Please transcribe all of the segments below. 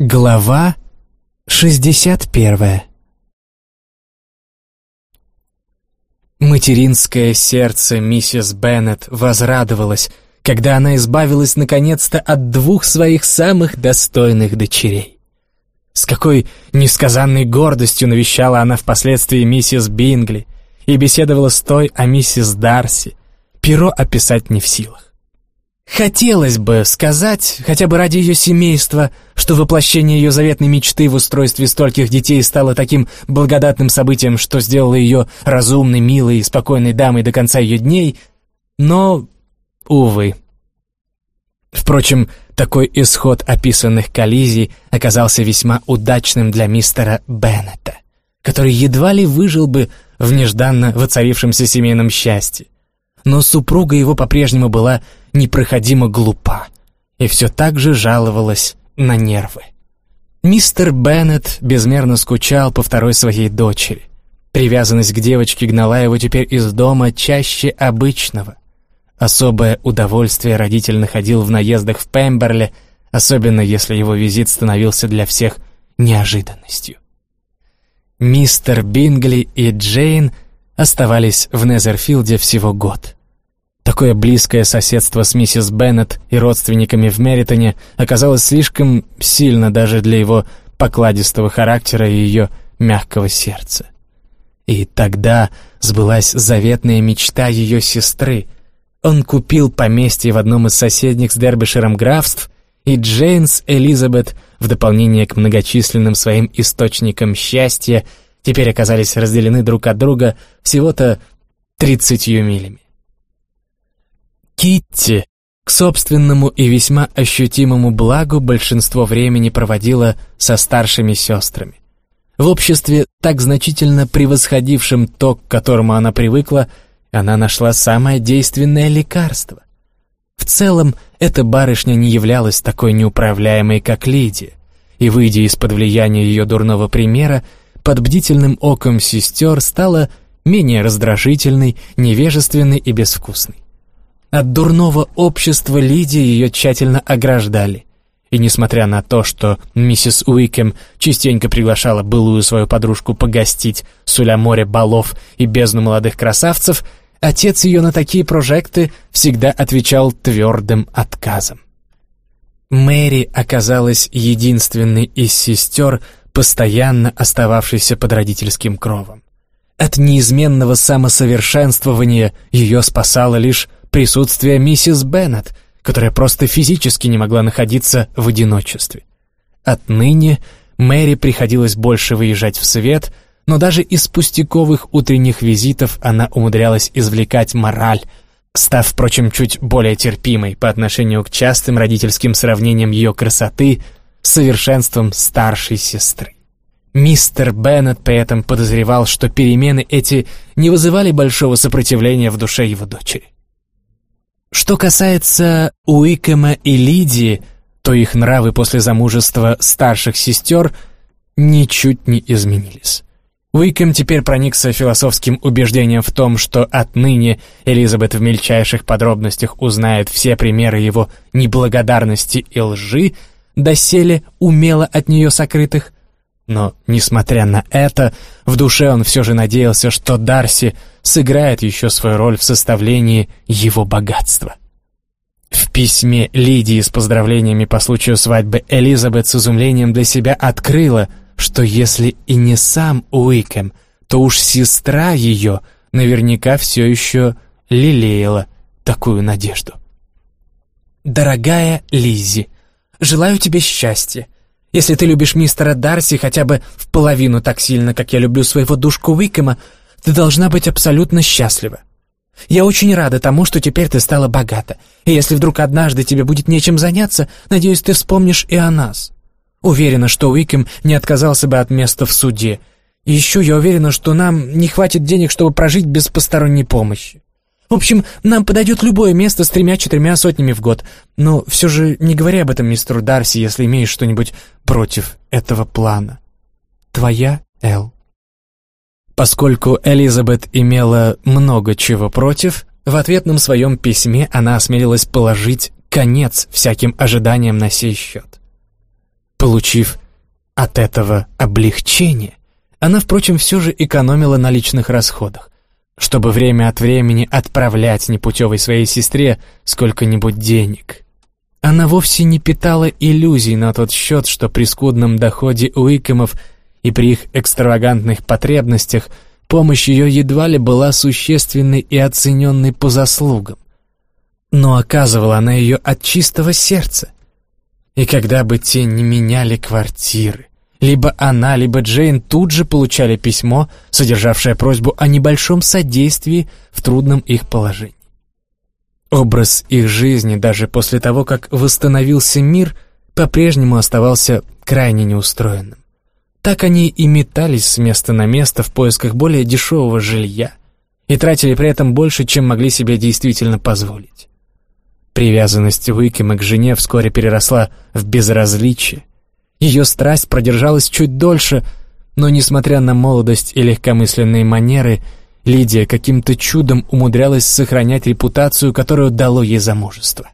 Глава 61 Материнское сердце миссис Беннет возрадовалось, когда она избавилась наконец-то от двух своих самых достойных дочерей. С какой несказанной гордостью навещала она впоследствии миссис Бингли и беседовала с той о миссис Дарси, перо описать не в силах. Хотелось бы сказать, хотя бы ради ее семейства, что воплощение ее заветной мечты в устройстве стольких детей стало таким благодатным событием, что сделало ее разумной, милой и спокойной дамой до конца ее дней, но, увы. Впрочем, такой исход описанных коллизий оказался весьма удачным для мистера Беннета, который едва ли выжил бы в нежданно воцарившемся семейном счастье. Но супруга его по-прежнему была непроходимо глупа и все так же жаловалась на нервы. Мистер Беннет безмерно скучал по второй своей дочери. Привязанность к девочке гнала его теперь из дома чаще обычного. Особое удовольствие родитель находил в наездах в Пемберле, особенно если его визит становился для всех неожиданностью. Мистер Бингли и Джейн оставались в Незерфилде всего год. Такое близкое соседство с миссис Беннет и родственниками в Меритоне оказалось слишком сильно даже для его покладистого характера и ее мягкого сердца. И тогда сбылась заветная мечта ее сестры. Он купил поместье в одном из соседних с Дербишером графств, и Джейнс Элизабет, в дополнение к многочисленным своим источникам счастья, теперь оказались разделены друг от друга всего-то тридцатью милями. Китти к собственному и весьма ощутимому благу большинство времени проводила со старшими сестрами. В обществе, так значительно превосходившем то, к которому она привыкла, она нашла самое действенное лекарство. В целом, эта барышня не являлась такой неуправляемой, как Лидия, и, выйдя из-под влияния ее дурного примера, под бдительным оком сестер стала менее раздражительной, невежественной и безвкусной. От дурного общества Лидии ее тщательно ограждали. И несмотря на то, что миссис Уикем частенько приглашала былую свою подружку погостить, суля море балов и бездну молодых красавцев, отец ее на такие прожекты всегда отвечал твердым отказом. Мэри оказалась единственной из сестер, постоянно остававшейся под родительским кровом. От неизменного самосовершенствования ее спасало лишь присутствие миссис Беннет, которая просто физически не могла находиться в одиночестве. Отныне Мэри приходилось больше выезжать в свет, но даже из пустяковых утренних визитов она умудрялась извлекать мораль, став, впрочем, чуть более терпимой по отношению к частым родительским сравнениям ее красоты совершенством старшей сестры. Мистер Беннет при этом подозревал, что перемены эти не вызывали большого сопротивления в душе его дочери. Что касается Уикэма и Лидии, то их нравы после замужества старших сестер ничуть не изменились. Уикэм теперь проникся философским убеждением в том, что отныне Элизабет в мельчайших подробностях узнает все примеры его неблагодарности и лжи, доселе умело от нее сокрытых, но, несмотря на это, в душе он все же надеялся, что Дарси сыграет еще свою роль в составлении его богатства. В письме Лидии с поздравлениями по случаю свадьбы Элизабет с изумлением для себя открыла, что если и не сам Уикэм, то уж сестра ее наверняка все еще лелеяла такую надежду. «Дорогая Лиззи, желаю тебе счастья. Если ты любишь мистера Дарси хотя бы в половину так сильно, как я люблю своего душку Уикэма, ты должна быть абсолютно счастлива. Я очень рада тому, что теперь ты стала богата, и если вдруг однажды тебе будет нечем заняться, надеюсь, ты вспомнишь и о нас. Уверена, что Уикэм не отказался бы от места в суде. И еще я уверена, что нам не хватит денег, чтобы прожить без посторонней помощи. В общем, нам подойдет любое место с тремя-четырьмя сотнями в год. Но все же не говори об этом мистеру Дарси, если имеешь что-нибудь против этого плана. Твоя Эл. Поскольку Элизабет имела много чего против, в ответном своем письме она осмелилась положить конец всяким ожиданиям на сей счет. получив от этого облегчение, она, впрочем, все же экономила на личных расходах, чтобы время от времени отправлять непутевой своей сестре сколько-нибудь денег. Она вовсе не питала иллюзий на тот счет, что при скудном доходе Уикэмов и при их экстравагантных потребностях помощь ее едва ли была существенной и оцененной по заслугам. Но оказывала она ее от чистого сердца. И когда бы те не меняли квартиры, либо она, либо Джейн тут же получали письмо, содержавшее просьбу о небольшом содействии в трудном их положении. Образ их жизни даже после того, как восстановился мир, по-прежнему оставался крайне неустроенным. Так они и метались с места на место в поисках более дешевого жилья и тратили при этом больше, чем могли себе действительно позволить. Привязанность Уикема к жене вскоре переросла в безразличие. Ее страсть продержалась чуть дольше, но, несмотря на молодость и легкомысленные манеры, Лидия каким-то чудом умудрялась сохранять репутацию, которую дало ей замужество.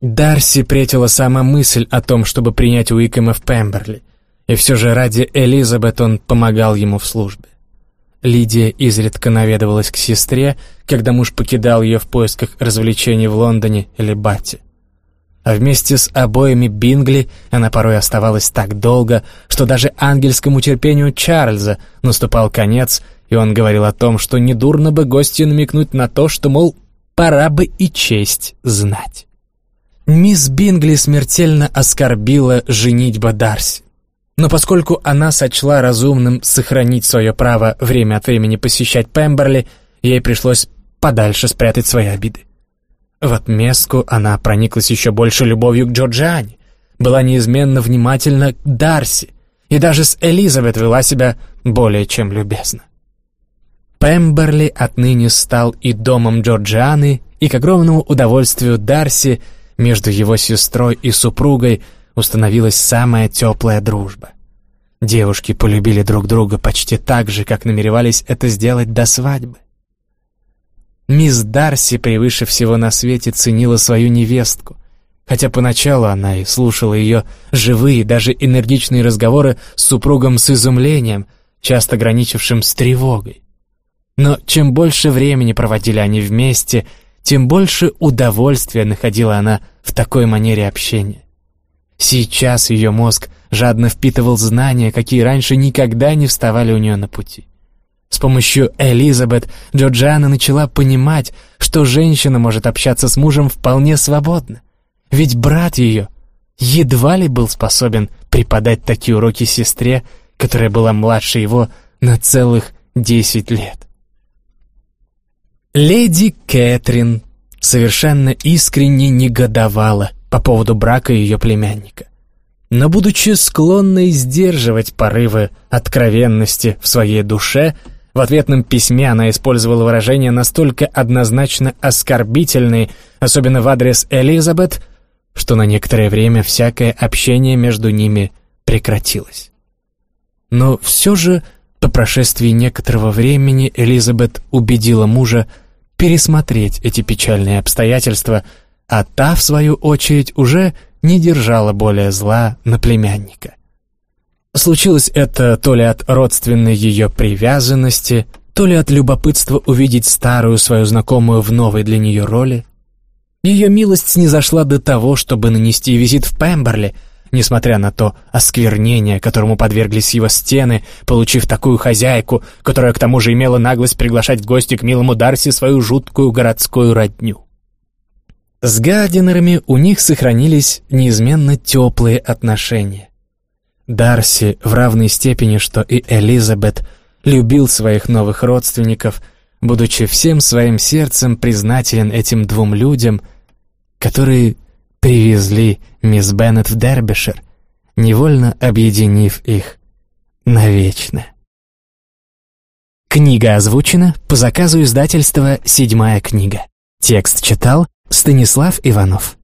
Дарси претила сама мысль о том, чтобы принять Уикэма в Пемберли, и все же ради Элизабет он помогал ему в службе. Лидия изредка наведывалась к сестре, когда муж покидал ее в поисках развлечений в Лондоне или Бате. А вместе с обоими Бингли она порой оставалась так долго, что даже ангельскому терпению Чарльза наступал конец, и он говорил о том, что недурно бы гостю намекнуть на то, что, мол, пора бы и честь знать. Мисс Бингли смертельно оскорбила женитьба Дарси. Но поскольку она сочла разумным сохранить свое право время от времени посещать Пемберли, ей пришлось подальше спрятать свои обиды. В отместку она прониклась еще больше любовью к Джорджиане, была неизменно внимательна к Дарси и даже с Элизабет вела себя более чем любезно. Пемберли отныне стал и домом Джорджианы, и к огромному удовольствию Дарси между его сестрой и супругой установилась самая теплая дружба. Девушки полюбили друг друга почти так же, как намеревались это сделать до свадьбы. Мисс Дарси превыше всего на свете ценила свою невестку, хотя поначалу она и слушала ее живые, даже энергичные разговоры с супругом с изумлением, часто граничившим с тревогой. Но чем больше времени проводили они вместе, тем больше удовольствия находила она в такой манере общения. Сейчас ее мозг жадно впитывал знания, какие раньше никогда не вставали у нее на пути. С помощью Элизабет Джорджиана начала понимать, что женщина может общаться с мужем вполне свободно. Ведь брат ее едва ли был способен преподать такие уроки сестре, которая была младше его на целых десять лет. Леди Кэтрин совершенно искренне негодовала по поводу брака ее племянника. Но будучи склонной сдерживать порывы откровенности в своей душе, в ответном письме она использовала выражения настолько однозначно оскорбительные, особенно в адрес Элизабет, что на некоторое время всякое общение между ними прекратилось. Но все же, по прошествии некоторого времени, Элизабет убедила мужа пересмотреть эти печальные обстоятельства, а та, в свою очередь, уже не держала более зла на племянника. Случилось это то ли от родственной ее привязанности, то ли от любопытства увидеть старую свою знакомую в новой для нее роли. Ее милость снизошла до того, чтобы нанести визит в Пемберли, несмотря на то осквернение, которому подверглись его стены, получив такую хозяйку, которая к тому же имела наглость приглашать в гости к милому Дарси свою жуткую городскую родню. С Гардинерами у них сохранились неизменно теплые отношения. Дарси в равной степени, что и Элизабет, любил своих новых родственников, будучи всем своим сердцем признателен этим двум людям, которые привезли мисс Беннет в Дербишир, невольно объединив их навечно. Книга озвучена по заказу издательства «Седьмая книга». Текст читал Станислав Иванов.